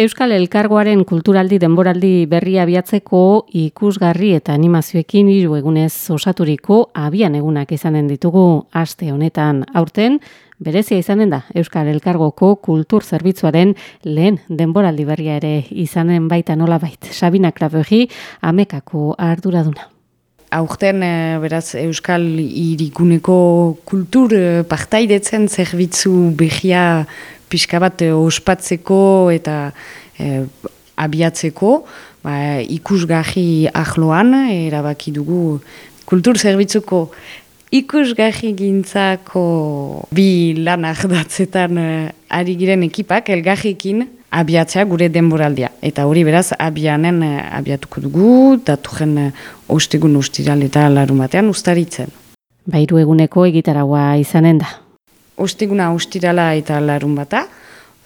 Euskal Elkargoaren kulturaldi denboraldi berria abiatzeko ikusgarri eta animazioekin hiru egunez osaturiko abian egunak izanen ditugu aste honetan. Aurten berezia izanen da Euskal Elkargoko kultur zerbitzuaren lehen denboraldi berria ere izanen baita nola bait. Sabina Krabegi amekako arduraduna. Aurten, eh, beraz, Euskal iriguneko kultur eh, partaidetzen zerbitzu behia pixka bat e, ospatzeko eta e, abiatzeko, ba, ikusgahi ahloan, erabaki dugu kultur zerbitzuko ikusgahi gintzako bi lanak datzetan e, ari giren ekipak, elgahikin, abiatzea gure denboraldia. Eta hori beraz, abianen abiatuko dugu, datujen ostegun ostiral eta larumatean ustaritzen. Bairu eguneko egitaragua izanen da. Osteguna ostirala eta larun bata,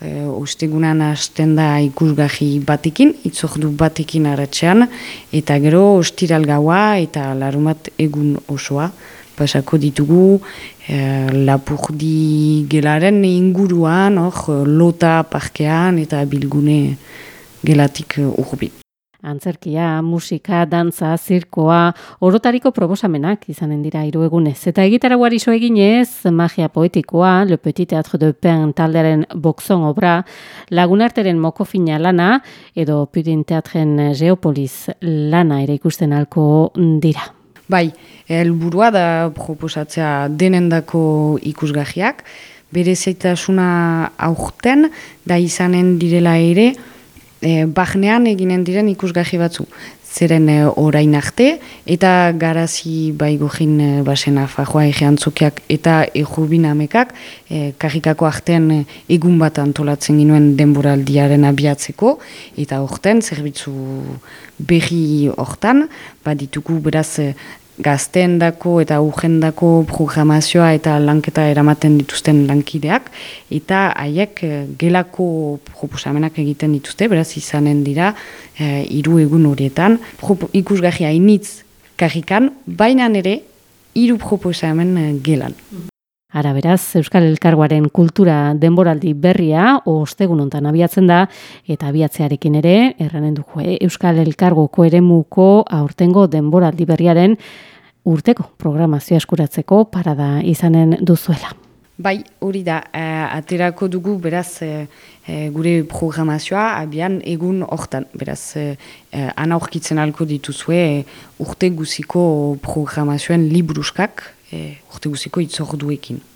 e, ostegunan hasten da ikusgahi batekin, itzordu batekin aratzean, eta gero ostiral gaua eta larun bat egun osoa. Pasako ditugu e, lapurdi gelaren inguruan, or, lota parkean eta bilgune gelatik urbit antzerkia, musika, dantza, zirkoa, orotariko probosamenak izanen dira hiru egunez. Eta egitaraguari so eginez, magia poetikoa, Le Petit Teatre de Pen taldearen boxon obra, lagunarteren mokofina lana, edo Pudin Teatren Geopolis lana ere ikusten alko dira. Bai, helburua da proposatzea denendako ikusgahiak, bere zeitasuna aurten, da izanen direla ere, e, bagnean eginen diren ikusgahi batzu. Zeren e, orain arte, eta garazi baigojin e, basena fajoa egeantzukiak eta ejubin amekak, e, karikako artean e, egun bat antolatzen ginuen denboraldiaren abiatzeko, eta horten, zerbitzu berri hortan, baditugu beraz gazteendako eta urgendako programazioa eta lanketa eramaten dituzten lankideak, eta haiek eh, gelako proposamenak egiten dituzte, beraz izanen dira e, hiru egun horietan, ikusgahi hainitz karrikan, baina ere hiru proposamen eh, gelan. Ara beraz, Euskal Elkargoaren kultura denboraldi berria ostegun hontan abiatzen da eta abiatzearekin ere erranen dugu eh? Euskal Elkargoko eremuko aurtengo denboraldi berriaren urteko programazio eskuratzeko parada izanen duzuela. Bai, hori da, eh, aterako dugu beraz eh, eh, gure programazioa abian egun hortan. Beraz, eh, eh, ana horkitzen alko dituzue urte guziko programazioen libruskak, eh, urte guziko itzorduekin.